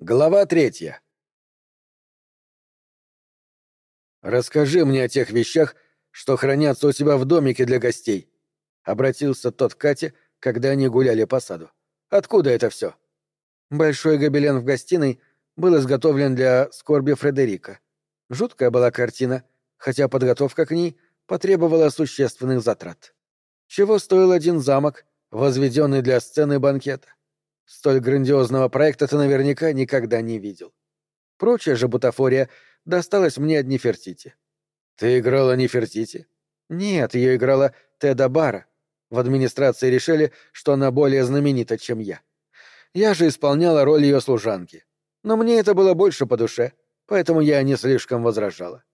Глава третья. «Расскажи мне о тех вещах, что хранятся у тебя в домике для гостей», — обратился тот к Кате, когда они гуляли по саду. «Откуда это все?» Большой гобелен в гостиной был изготовлен для скорби Фредерика. Жуткая была картина, хотя подготовка к ней потребовала существенных затрат. Чего стоил один замок, возведенный для сцены банкета? Столь грандиозного проекта ты наверняка никогда не видел. Прочая же бутафория досталась мне от Нефертити. Ты играла Нефертити? Нет, ее играла Теда Бара. В администрации решили, что она более знаменита, чем я. Я же исполняла роль ее служанки. Но мне это было больше по душе, поэтому я не слишком возражала.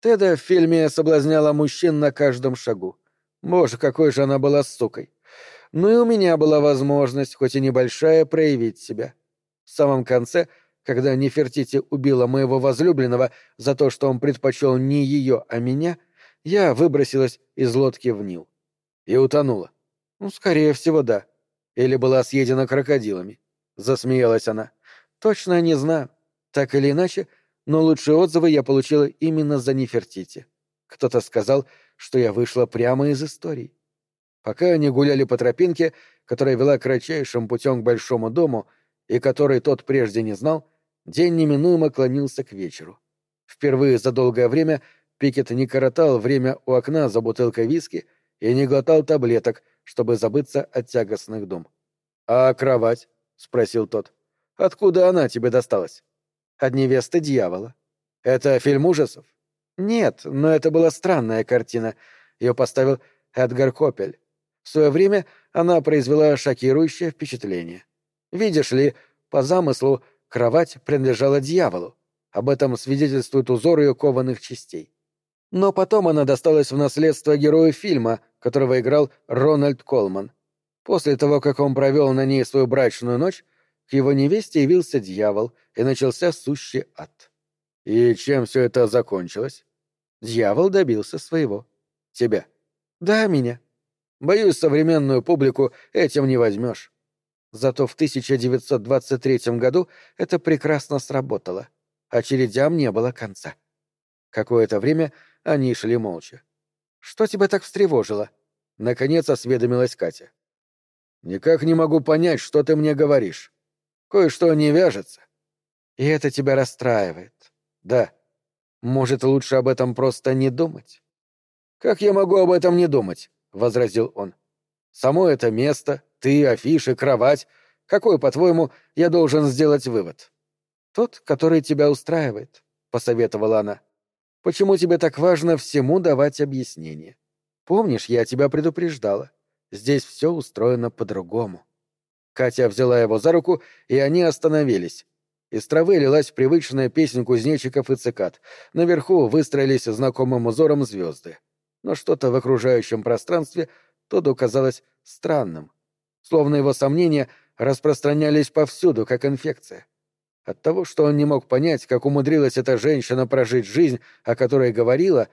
Теда в фильме соблазняла мужчин на каждом шагу. Боже, какой же она была сукой. Ну и у меня была возможность, хоть и небольшая, проявить себя. В самом конце, когда Нефертити убила моего возлюбленного за то, что он предпочел не ее, а меня, я выбросилась из лодки в Нил. И утонула. Ну, скорее всего, да. Или была съедена крокодилами. Засмеялась она. Точно не знаю. Так или иначе, но лучшие отзывы я получила именно за Нефертити. Кто-то сказал, что я вышла прямо из истории. Пока они гуляли по тропинке, которая вела кратчайшим путем к большому дому, и который тот прежде не знал, день неминуемо клонился к вечеру. Впервые за долгое время Пикет не коротал время у окна за бутылкой виски и не глотал таблеток, чтобы забыться от тягостных дум. «А кровать?» — спросил тот. «Откуда она тебе досталась?» «От невесты дьявола». «Это фильм ужасов?» «Нет, но это была странная картина. Ее поставил Эдгар Копель. В свое время она произвела шокирующее впечатление. Видишь ли, по замыслу, кровать принадлежала дьяволу. Об этом свидетельствует узор ее кованых частей. Но потом она досталась в наследство герою фильма, которого играл Рональд Колман. После того, как он провел на ней свою брачную ночь, к его невесте явился дьявол, и начался сущий ад. И чем все это закончилось? Дьявол добился своего. Тебя? Да, меня. Боюсь, современную публику этим не возьмешь. Зато в 1923 году это прекрасно сработало. Очередям не было конца. Какое-то время они шли молча. «Что тебя так встревожило?» — наконец осведомилась Катя. «Никак не могу понять, что ты мне говоришь. Кое-что не вяжется». «И это тебя расстраивает?» «Да». «Может, лучше об этом просто не думать?» «Как я могу об этом не думать? Возразил он. «Само это место, ты, афиши, кровать. Какой, по-твоему, я должен сделать вывод?» «Тот, который тебя устраивает», — посоветовала она. «Почему тебе так важно всему давать объяснение? Помнишь, я тебя предупреждала. Здесь все устроено по-другому». Катя взяла его за руку, и они остановились. Из травы лилась привычная песня кузнечиков и цикад. Наверху выстроились знакомым узором звезды но что-то в окружающем пространстве Тоду казалось странным, словно его сомнения распространялись повсюду, как инфекция. От того, что он не мог понять, как умудрилась эта женщина прожить жизнь, о которой говорила,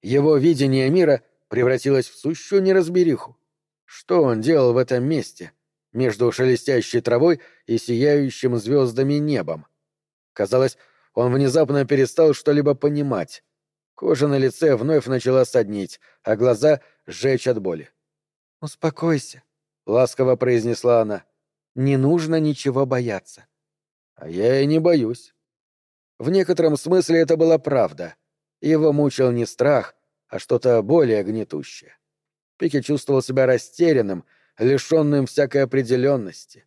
его видение мира превратилось в сущую неразбериху. Что он делал в этом месте, между шелестящей травой и сияющим звездами небом? Казалось, он внезапно перестал что-либо понимать, Кожа на лице вновь начала соднить, а глаза сжечь от боли. «Успокойся», — ласково произнесла она. «Не нужно ничего бояться». «А я и не боюсь». В некотором смысле это была правда. Его мучил не страх, а что-то более гнетущее. Пики чувствовал себя растерянным, лишенным всякой определенности.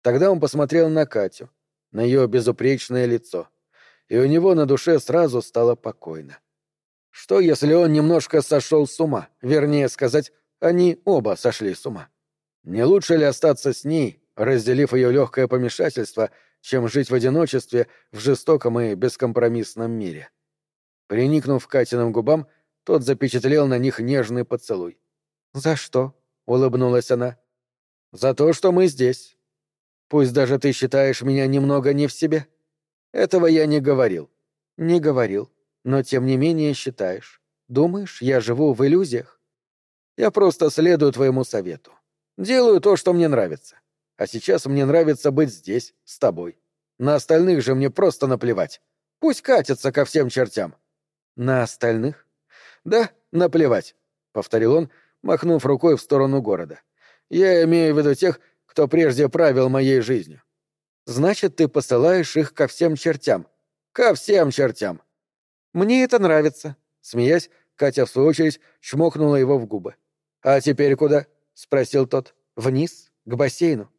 Тогда он посмотрел на Катю, на ее безупречное лицо, и у него на душе сразу стало покойно. Что, если он немножко сошел с ума? Вернее сказать, они оба сошли с ума. Не лучше ли остаться с ней, разделив ее легкое помешательство, чем жить в одиночестве в жестоком и бескомпромиссном мире? Приникнув к Катиным губам, тот запечатлел на них нежный поцелуй. «За что?» — улыбнулась она. «За то, что мы здесь. Пусть даже ты считаешь меня немного не в себе. Этого я не говорил». «Не говорил но тем не менее считаешь. Думаешь, я живу в иллюзиях? Я просто следую твоему совету. Делаю то, что мне нравится. А сейчас мне нравится быть здесь, с тобой. На остальных же мне просто наплевать. Пусть катятся ко всем чертям. На остальных? Да, наплевать, — повторил он, махнув рукой в сторону города. Я имею в виду тех, кто прежде правил моей жизнью. Значит, ты посылаешь их ко всем чертям. Ко всем чертям. Мне это нравится. Смеясь, Катя, в свою очередь, чмокнула его в губы. «А теперь куда?» — спросил тот. «Вниз, к бассейну».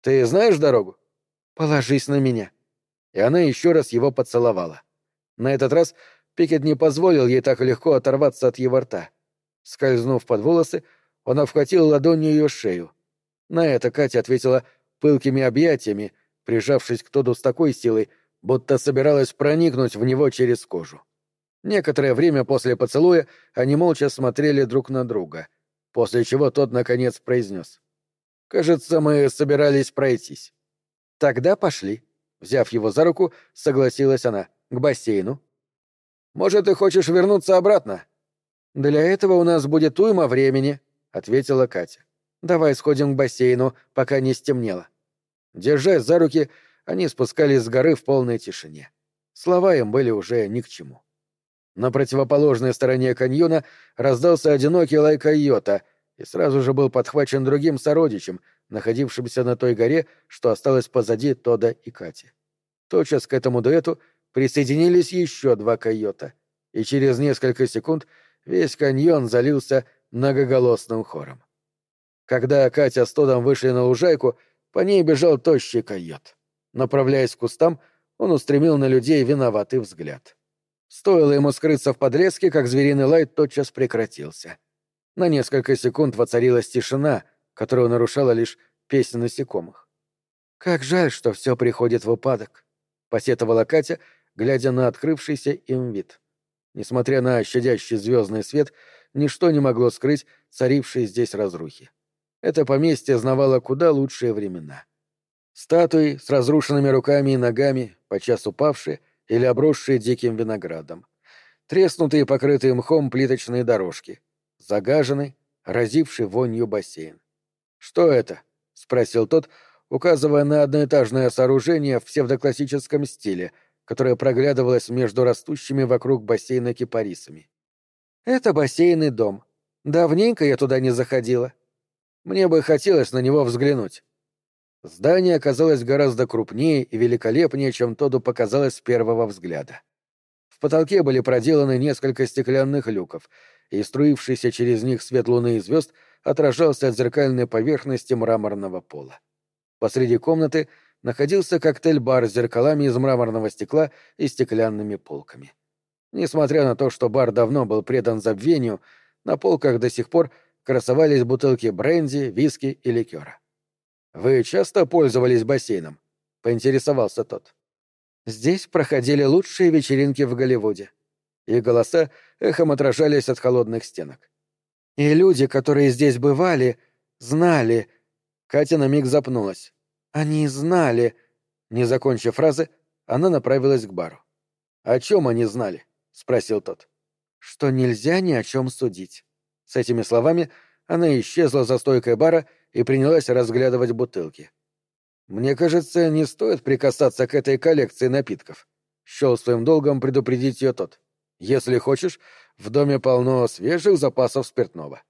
«Ты знаешь дорогу?» «Положись на меня». И она еще раз его поцеловала. На этот раз Пикет не позволил ей так легко оторваться от его рта. Скользнув под волосы, он обхватил ладонью ее шею. На это Катя ответила пылкими объятиями, прижавшись к Тоду с такой силой, будто собиралась проникнуть в него через кожу. Некоторое время после поцелуя они молча смотрели друг на друга, после чего тот, наконец, произнес. «Кажется, мы собирались пройтись». «Тогда пошли». Взяв его за руку, согласилась она. «К бассейну». «Может, ты хочешь вернуться обратно?» «Для этого у нас будет уйма времени», — ответила Катя. «Давай сходим к бассейну, пока не стемнело». Держась за руки, они спускались с горы в полной тишине. Слова им были уже ни к чему. На противоположной стороне каньона раздался одинокий лай койота и сразу же был подхвачен другим сородичем, находившимся на той горе, что осталось позади Тода и Кати. Тотчас к этому дуэту присоединились еще два койота, и через несколько секунд весь каньон залился многоголосным хором. Когда Катя с Тодом вышли на лужайку, по ней бежал тощий койот. Направляясь к кустам, он устремил на людей виноватый взгляд. Стоило ему скрыться в подлеске, как звериный лай тотчас прекратился. На несколько секунд воцарилась тишина, которую нарушала лишь песня насекомых. «Как жаль, что все приходит в упадок», — посетовала Катя, глядя на открывшийся им вид. Несмотря на щадящий звездный свет, ничто не могло скрыть царившие здесь разрухи. Это поместье знавало куда лучшие времена. Статуи с разрушенными руками и ногами, подчас упавшие, или обросшие диким виноградом. Треснутые, покрытые мхом плиточные дорожки. Загаженный, разивший вонью бассейн. «Что это?» — спросил тот, указывая на одноэтажное сооружение в псевдоклассическом стиле, которое проглядывалось между растущими вокруг бассейна кипарисами. «Это бассейный дом. Давненько я туда не заходила. Мне бы хотелось на него взглянуть. Здание оказалось гораздо крупнее и великолепнее, чем Тоду показалось с первого взгляда. В потолке были проделаны несколько стеклянных люков, и струившийся через них свет луны и звезд отражался от зеркальной поверхности мраморного пола. Посреди комнаты находился коктейль-бар с зеркалами из мраморного стекла и стеклянными полками. Несмотря на то, что бар давно был предан забвению, на полках до сих пор красовались бутылки бренди, виски и ликера. «Вы часто пользовались бассейном?» — поинтересовался тот. «Здесь проходили лучшие вечеринки в Голливуде». И голоса эхом отражались от холодных стенок. «И люди, которые здесь бывали, знали...» Катя на миг запнулась. «Они знали...» Не закончив фразы, она направилась к бару. «О чем они знали?» — спросил тот. «Что нельзя ни о чем судить». С этими словами она исчезла за стойкой бара и принялась разглядывать бутылки. «Мне кажется, не стоит прикасаться к этой коллекции напитков», — счел своим долгом предупредить ее тот. «Если хочешь, в доме полно свежих запасов спиртного».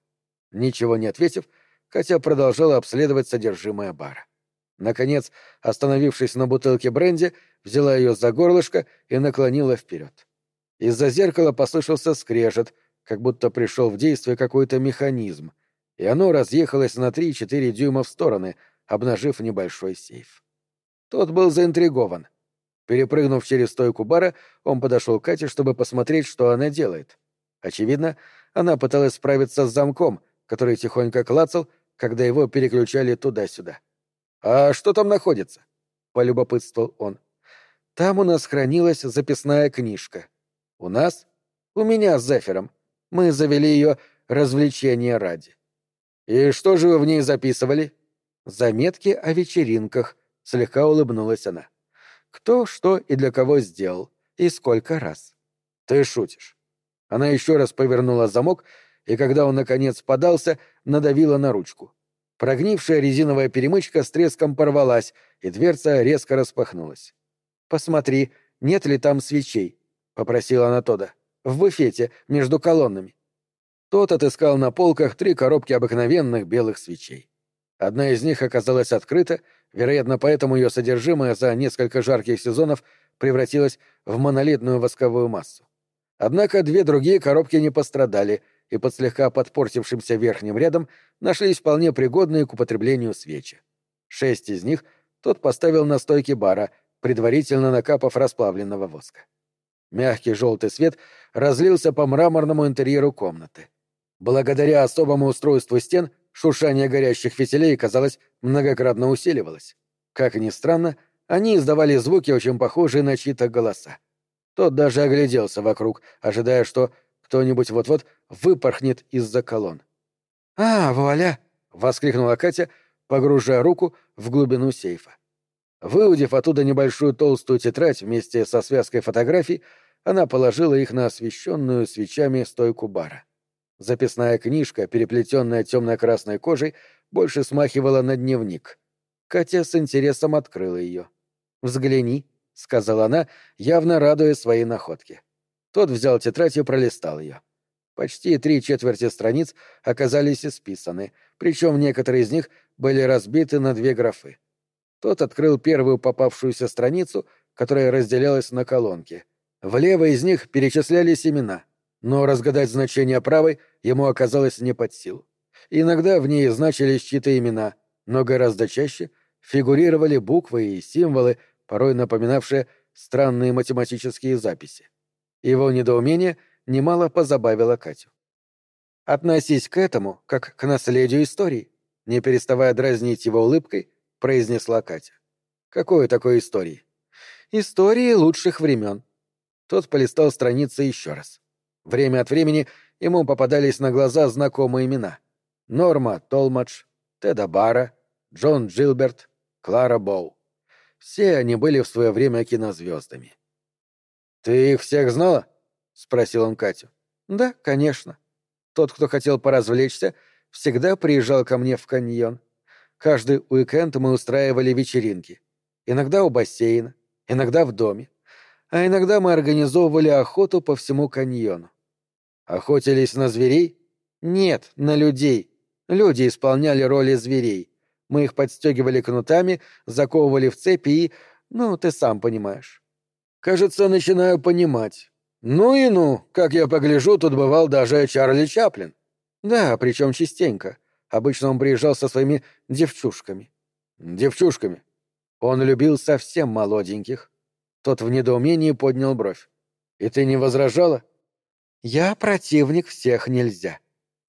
Ничего не ответив, Катя продолжала обследовать содержимое бара. Наконец, остановившись на бутылке бренди, взяла ее за горлышко и наклонила вперед. Из-за зеркала послышался скрежет, как будто пришел в действие какой-то механизм, и оно разъехалось на три-четыре дюйма в стороны, обнажив небольшой сейф. Тот был заинтригован. Перепрыгнув через стойку бара, он подошел к Кате, чтобы посмотреть, что она делает. Очевидно, она пыталась справиться с замком, который тихонько клацал, когда его переключали туда-сюда. «А что там находится?» — полюбопытствовал он. «Там у нас хранилась записная книжка. У нас? У меня с Зефиром. Мы завели ее развлечения ради. «И что же вы в ней записывали?» «Заметки о вечеринках», — слегка улыбнулась она. «Кто, что и для кого сделал, и сколько раз». «Ты шутишь». Она еще раз повернула замок, и когда он, наконец, подался, надавила на ручку. Прогнившая резиновая перемычка с треском порвалась, и дверца резко распахнулась. «Посмотри, нет ли там свечей?» — попросила она Тода. «В буфете, между колоннами». Тот отыскал на полках три коробки обыкновенных белых свечей. Одна из них оказалась открыта, вероятно, поэтому ее содержимое за несколько жарких сезонов превратилось в монолитную восковую массу. Однако две другие коробки не пострадали, и под слегка подпортившимся верхним рядом нашлись вполне пригодные к употреблению свечи. Шесть из них тот поставил на стойке бара, предварительно накапав расплавленного воска. Мягкий желтый свет разлился по мраморному интерьеру комнаты. Благодаря особому устройству стен шуршание горящих фитилей, казалось, многократно усиливалось. Как ни странно, они издавали звуки, очень похожие на чьи-то голоса. Тот даже огляделся вокруг, ожидая, что кто-нибудь вот-вот выпорхнет из-за колонн. «А, вуаля!» — воскликнула Катя, погружая руку в глубину сейфа. Выудив оттуда небольшую толстую тетрадь вместе со связкой фотографий, она положила их на освещенную свечами стойку бара. Записная книжка, переплетенная темно-красной кожей, больше смахивала на дневник. Катя с интересом открыла ее. «Взгляни», — сказала она, явно радуясь своей находке. Тот взял тетрадь и пролистал ее. Почти три четверти страниц оказались исписаны, причем некоторые из них были разбиты на две графы. Тот открыл первую попавшуюся страницу, которая разделялась на колонки. Влево из них перечислялись имена, но разгадать значение правой ему оказалось не под силу. Иногда в ней значились чьи-то имена, но гораздо чаще фигурировали буквы и символы, порой напоминавшие странные математические записи. Его недоумение немало позабавило Катю. «Относись к этому, как к наследию истории», не переставая дразнить его улыбкой, произнесла Катя. «Какой такой истории?» «Истории лучших времен». Тот полистал страницы еще раз. Время от времени ему попадались на глаза знакомые имена. Норма Толмадж, Теда Бара, Джон Джилберт, Клара Боу. Все они были в свое время кинозвездами. «Ты их всех знала?» — спросил он Катю. «Да, конечно. Тот, кто хотел поразвлечься, всегда приезжал ко мне в каньон. Каждый уикенд мы устраивали вечеринки. Иногда у бассейна, иногда в доме. А иногда мы организовывали охоту по всему каньону. Охотились на зверей? Нет, на людей. Люди исполняли роли зверей. Мы их подстегивали кнутами, заковывали в цепи и... Ну, ты сам понимаешь. Кажется, начинаю понимать. Ну и ну, как я погляжу, тут бывал даже Чарли Чаплин. Да, причем частенько. Обычно он приезжал со своими девчушками. Девчушками. Он любил совсем молоденьких. Тот в недоумении поднял бровь. И ты не возражала? Я противник всех нельзя.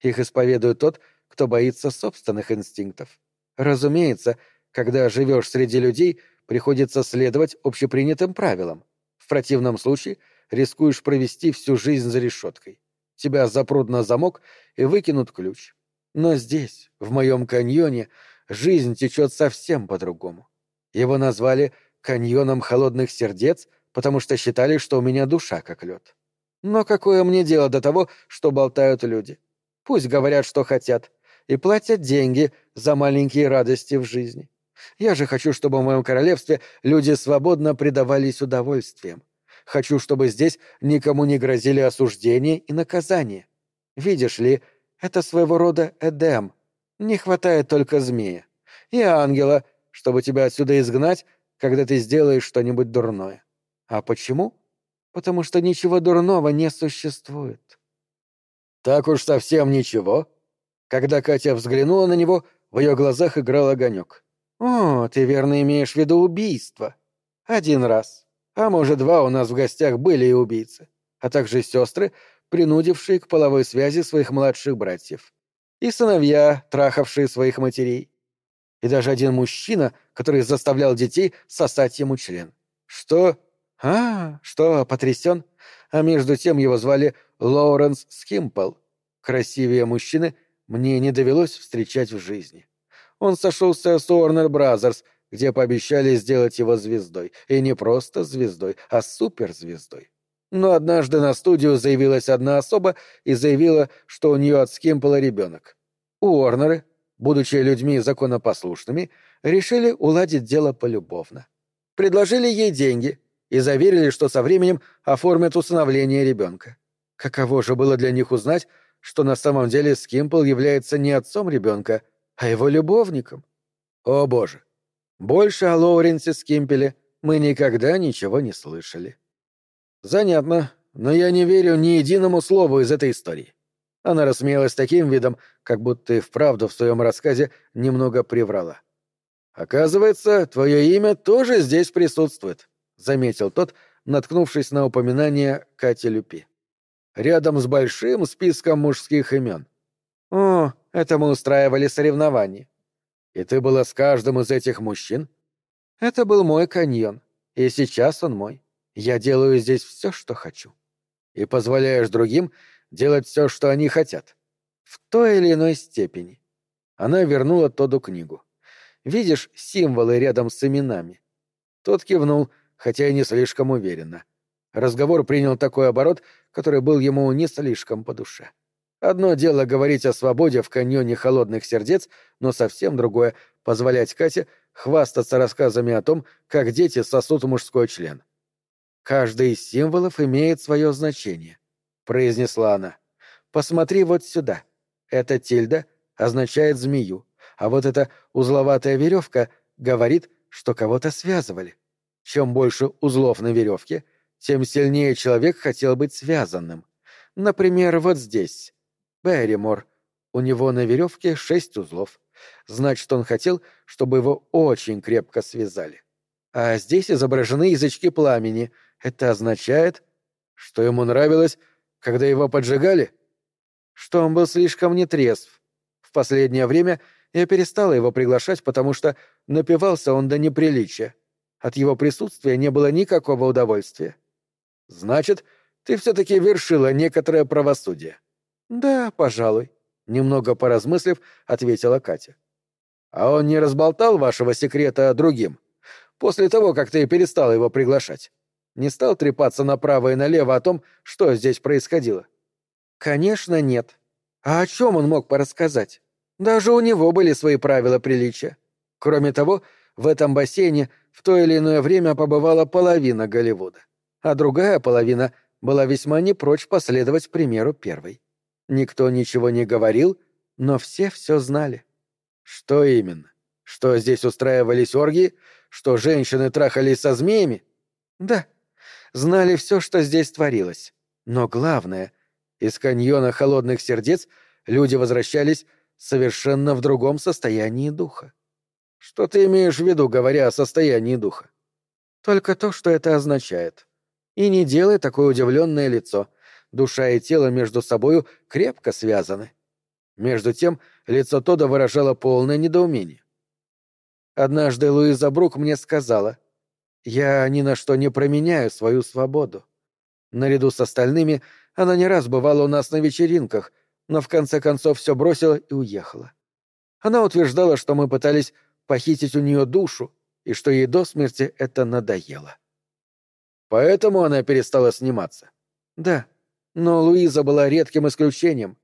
Их исповедует тот, кто боится собственных инстинктов. Разумеется, когда живешь среди людей, приходится следовать общепринятым правилам. В противном случае рискуешь провести всю жизнь за решеткой. Тебя запрут на замок и выкинут ключ. Но здесь, в моем каньоне, жизнь течет совсем по-другому. Его назвали «каньоном холодных сердец», потому что считали, что у меня душа как лед. Но какое мне дело до того, что болтают люди? Пусть говорят, что хотят, и платят деньги за маленькие радости в жизни. Я же хочу, чтобы в моем королевстве люди свободно предавались удовольствиям. Хочу, чтобы здесь никому не грозили осуждение и наказание. Видишь ли, это своего рода Эдем. Не хватает только змея. И ангела, чтобы тебя отсюда изгнать, когда ты сделаешь что-нибудь дурное. А почему? Потому что ничего дурного не существует. Так уж совсем ничего, когда Катя взглянула на него, в ее глазах играл огонек. «О, ты верно имеешь в виду убийство. Один раз. А может, два у нас в гостях были и убийцы, а также сестры, принудившие к половой связи своих младших братьев. И сыновья, трахавшие своих матерей. И даже один мужчина, который заставлял детей сосать ему член. Что? А, что, потрясен? А между тем его звали Лоуренс Скимпл. Красивее мужчины, мне не довелось встречать в жизни. Он сошелся с Warner Brothers, где пообещали сделать его звездой. И не просто звездой, а суперзвездой. Но однажды на студию заявилась одна особа и заявила, что у нее от Скимпола ребенок. Уорнеры, будучи людьми законопослушными, решили уладить дело полюбовно. Предложили ей деньги, и заверили, что со временем оформят усыновление ребенка. Каково же было для них узнать, что на самом деле Скимпл является не отцом ребенка, а его любовником? О боже! Больше о Лоуренсе Скимпеле мы никогда ничего не слышали. Занятно, но я не верю ни единому слову из этой истории. Она рассмеялась таким видом, как будто и вправду в своем рассказе немного приврала. «Оказывается, твое имя тоже здесь присутствует», — заметил тот, наткнувшись на упоминание Кати Люпи. «Рядом с большим списком мужских имен». «О, это мы устраивали соревнования». «И ты была с каждым из этих мужчин?» «Это был мой каньон, и сейчас он мой. Я делаю здесь все, что хочу». «И позволяешь другим делать все, что они хотят?» «В той или иной степени». Она вернула Тоду книгу. Видишь символы рядом с именами?» Тот кивнул, хотя и не слишком уверенно. Разговор принял такой оборот, который был ему не слишком по душе. Одно дело говорить о свободе в каньоне холодных сердец, но совсем другое — позволять Кате хвастаться рассказами о том, как дети сосут мужской член. «Каждый из символов имеет свое значение», — произнесла она. «Посмотри вот сюда. Эта тильда означает змею, а вот эта узловатая веревка говорит, что кого-то связывали. Чем больше узлов на веревке, тем сильнее человек хотел быть связанным. Например, вот здесь. Берримор. У него на веревке шесть узлов. Значит, он хотел, чтобы его очень крепко связали. А здесь изображены язычки пламени. Это означает, что ему нравилось, когда его поджигали? Что он был слишком нетрезв. В последнее время я перестала его приглашать, потому что напивался он до неприличия. От его присутствия не было никакого удовольствия. Значит, ты все-таки вершила некоторое правосудие. Да, пожалуй. Немного поразмыслив, ответила Катя. А он не разболтал вашего секрета другим? После того, как ты перестала его приглашать? Не стал трепаться направо и налево о том, что здесь происходило? Конечно, нет. А о чем он мог порассказать? Даже у него были свои правила приличия. Кроме того, в этом бассейне в то или иное время побывала половина Голливуда, а другая половина была весьма не прочь последовать примеру первой. Никто ничего не говорил, но все все знали. Что именно? Что здесь устраивались оргии? Что женщины трахались со змеями? Да, знали все, что здесь творилось. Но главное, из каньона холодных сердец люди возвращались совершенно в другом состоянии духа. Что ты имеешь в виду, говоря о состоянии духа? Только то, что это означает. И не делай такое удивленное лицо. Душа и тело между собою крепко связаны. Между тем, лицо Тода выражало полное недоумение. Однажды Луиза Брук мне сказала, «Я ни на что не променяю свою свободу». Наряду с остальными она не раз бывала у нас на вечеринках — но в конце концов все бросила и уехала. Она утверждала, что мы пытались похитить у нее душу, и что ей до смерти это надоело. Поэтому она перестала сниматься. Да, но Луиза была редким исключением.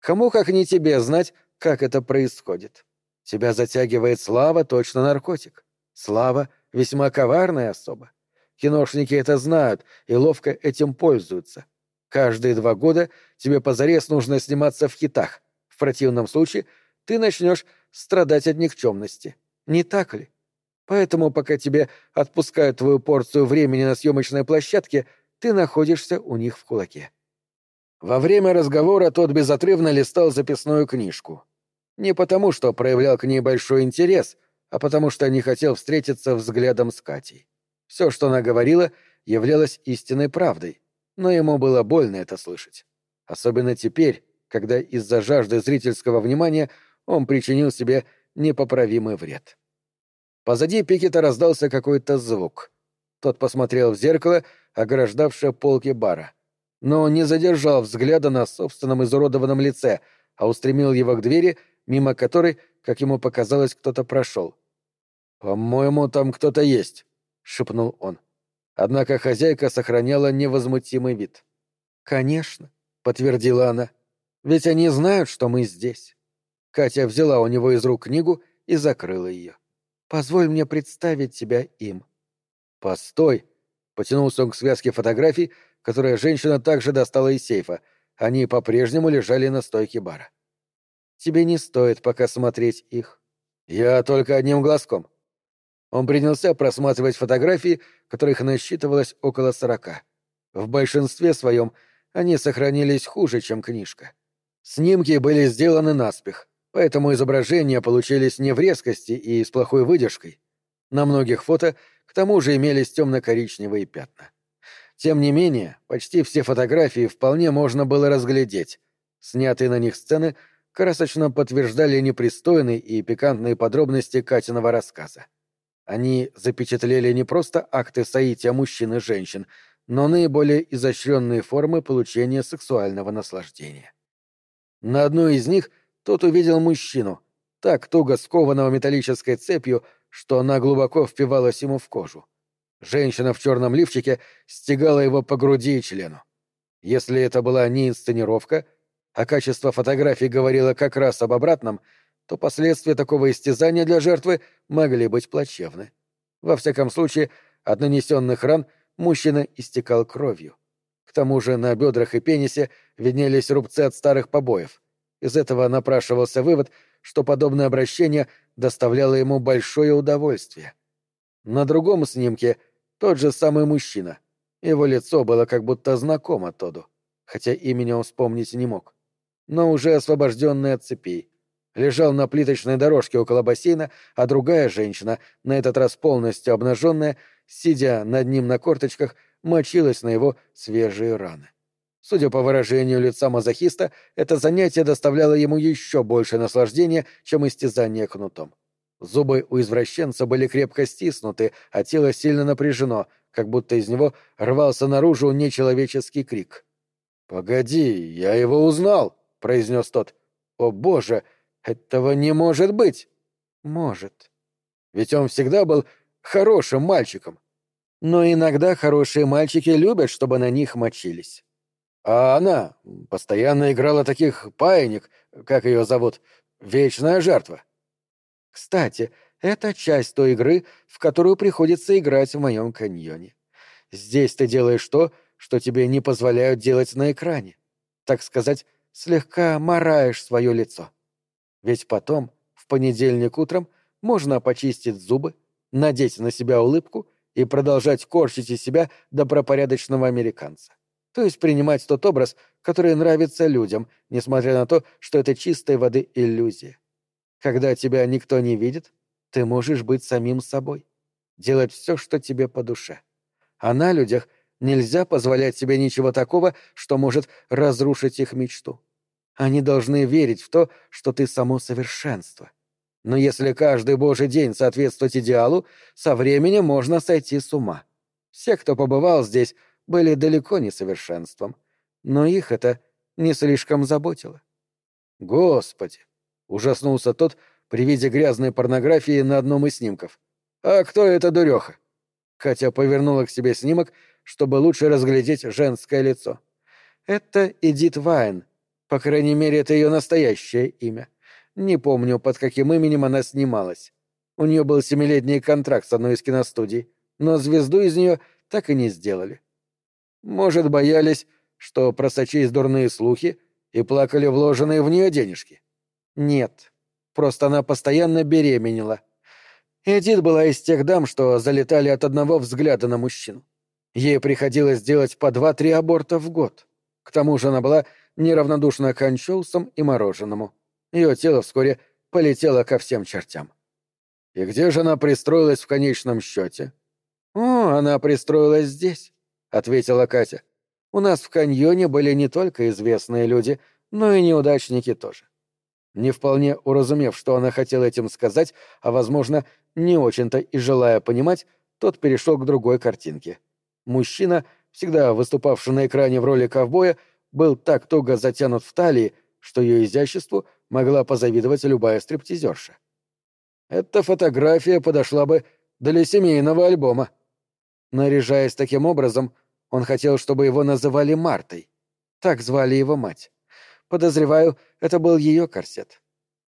Кому, как не тебе, знать, как это происходит? Тебя затягивает слава, точно наркотик. Слава — весьма коварная особа. Киношники это знают и ловко этим пользуются. Каждые два года тебе позарез нужно сниматься в хитах. В противном случае ты начнешь страдать от никчемности. Не так ли? Поэтому, пока тебе отпускают твою порцию времени на съемочной площадке, ты находишься у них в кулаке. Во время разговора тот безотрывно листал записную книжку. Не потому, что проявлял к ней большой интерес, а потому что не хотел встретиться взглядом с Катей. Все, что она говорила, являлось истинной правдой но ему было больно это слышать. Особенно теперь, когда из-за жажды зрительского внимания он причинил себе непоправимый вред. Позади Пикета раздался какой-то звук. Тот посмотрел в зеркало, ограждавшее полки бара. Но не задержал взгляда на собственном изуродованном лице, а устремил его к двери, мимо которой, как ему показалось, кто-то прошел. «По-моему, там кто-то есть», — шепнул он. Однако хозяйка сохраняла невозмутимый вид. «Конечно», — подтвердила она. «Ведь они знают, что мы здесь». Катя взяла у него из рук книгу и закрыла ее. «Позволь мне представить тебя им». «Постой», — Потянулся он к связке фотографий, которые женщина также достала из сейфа. Они по-прежнему лежали на стойке бара. «Тебе не стоит пока смотреть их». «Я только одним глазком». Он принялся просматривать фотографии, которых насчитывалось около сорока. В большинстве своем они сохранились хуже, чем книжка. Снимки были сделаны наспех, поэтому изображения получились не в резкости и с плохой выдержкой. На многих фото к тому же имелись темно-коричневые пятна. Тем не менее, почти все фотографии вполне можно было разглядеть. Снятые на них сцены красочно подтверждали непристойные и пикантные подробности Катиного рассказа. Они запечатлели не просто акты соития мужчин и женщин, но наиболее изощренные формы получения сексуального наслаждения. На одной из них тот увидел мужчину, так туго скованного металлической цепью, что она глубоко впивалась ему в кожу. Женщина в черном лифчике стегала его по груди и члену. Если это была не инсценировка, а качество фотографий говорило как раз об обратном, то последствия такого истязания для жертвы могли быть плачевны. Во всяком случае, от нанесенных ран мужчина истекал кровью. К тому же на бедрах и пенисе виднелись рубцы от старых побоев. Из этого напрашивался вывод, что подобное обращение доставляло ему большое удовольствие. На другом снимке тот же самый мужчина. Его лицо было как будто знакомо Тоду, хотя имени он вспомнить не мог. Но уже освобожденный от цепей. Лежал на плиточной дорожке около бассейна, а другая женщина, на этот раз полностью обнаженная, сидя над ним на корточках, мочилась на его свежие раны. Судя по выражению лица мазохиста, это занятие доставляло ему еще больше наслаждения, чем истязание кнутом. Зубы у извращенца были крепко стиснуты, а тело сильно напряжено, как будто из него рвался наружу нечеловеческий крик. «Погоди, я его узнал!» — произнес тот. «О боже, этого не может быть!» «Может. Ведь он всегда был хорошим мальчиком. Но иногда хорошие мальчики любят, чтобы на них мочились. А она постоянно играла таких паинек, как ее зовут, вечная жертва. Кстати, это часть той игры, в которую приходится играть в моем каньоне. Здесь ты делаешь то, что тебе не позволяют делать на экране. Так сказать, слегка мораешь свое лицо. Ведь потом, в понедельник утром, можно почистить зубы, надеть на себя улыбку и продолжать корчить из себя добропорядочного американца. То есть принимать тот образ, который нравится людям, несмотря на то, что это чистой воды иллюзия. Когда тебя никто не видит, ты можешь быть самим собой, делать все, что тебе по душе. А на людях нельзя позволять себе ничего такого, что может разрушить их мечту. Они должны верить в то, что ты само совершенство. Но если каждый божий день соответствовать идеалу, со временем можно сойти с ума. Все, кто побывал здесь, были далеко не совершенством. Но их это не слишком заботило. Господи! Ужаснулся тот при виде грязной порнографии на одном из снимков. «А кто эта дуреха?» Катя повернула к себе снимок, чтобы лучше разглядеть женское лицо. «Это Эдит Вайн. По крайней мере, это ее настоящее имя. Не помню, под каким именем она снималась. У нее был семилетний контракт с одной из киностудий, но звезду из нее так и не сделали. Может, боялись, что просочились дурные слухи и плакали вложенные в нее денежки?» Нет. Просто она постоянно беременела. Эдит была из тех дам, что залетали от одного взгляда на мужчину. Ей приходилось делать по два-три аборта в год. К тому же она была неравнодушна к анчоусам и мороженому. Ее тело вскоре полетело ко всем чертям. И где же она пристроилась в конечном счете? «О, она пристроилась здесь», — ответила Катя. «У нас в каньоне были не только известные люди, но и неудачники тоже. Не вполне уразумев, что она хотела этим сказать, а, возможно, не очень-то и желая понимать, тот перешел к другой картинке. Мужчина, всегда выступавший на экране в роли ковбоя, был так туго затянут в талии, что ее изяществу могла позавидовать любая стриптизерша. Эта фотография подошла бы для семейного альбома. Наряжаясь таким образом, он хотел, чтобы его называли Мартой. Так звали его мать. Подозреваю, это был ее корсет.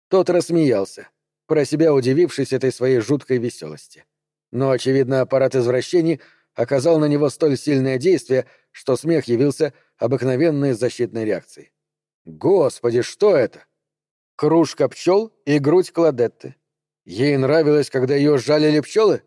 Тот рассмеялся, про себя удивившись этой своей жуткой веселости. Но, очевидно, аппарат извращений оказал на него столь сильное действие, что смех явился обыкновенной защитной реакцией. Господи, что это? Кружка пчел и грудь Кладетты. Ей нравилось, когда ее жалили пчелы?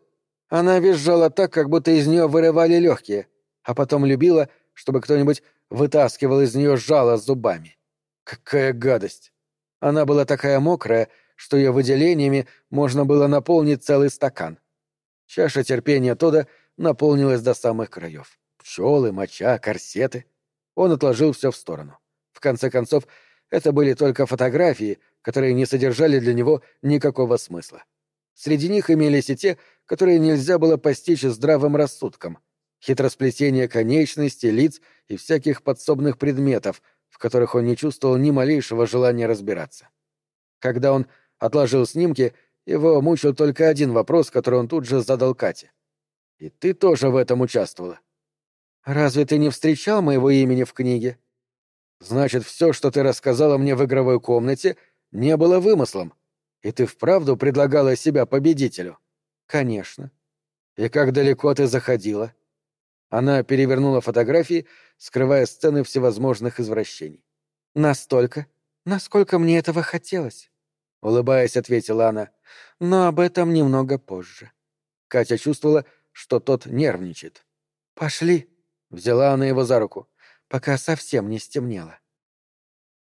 Она визжала так, как будто из нее вырывали легкие, а потом любила, чтобы кто-нибудь вытаскивал из нее жало зубами. Какая гадость! Она была такая мокрая, что ее выделениями можно было наполнить целый стакан. Чаша терпения Тода наполнилась до самых краев. Пчелы, моча, корсеты. Он отложил все в сторону. В конце концов, это были только фотографии, которые не содержали для него никакого смысла. Среди них имелись и те, которые нельзя было постичь здравым рассудком. Хитросплетение конечностей, лиц и всяких подсобных предметов, в которых он не чувствовал ни малейшего желания разбираться. Когда он отложил снимки, его мучил только один вопрос, который он тут же задал Кате. «И ты тоже в этом участвовала?» «Разве ты не встречал моего имени в книге?» «Значит, все, что ты рассказала мне в игровой комнате, не было вымыслом, и ты вправду предлагала себя победителю?» «Конечно». «И как далеко ты заходила?» Она перевернула фотографии, скрывая сцены всевозможных извращений. «Настолько, насколько мне этого хотелось», — улыбаясь, ответила она. «Но об этом немного позже». Катя чувствовала, что тот нервничает. «Пошли», — взяла она его за руку, — «пока совсем не стемнело».